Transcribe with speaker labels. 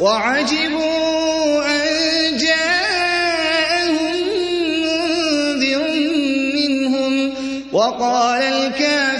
Speaker 1: وَعَجِبُوا أَن جَاءَهُم مُّنذِرٌ مِّنْهُمْ ۖ وَقَالَ الكافر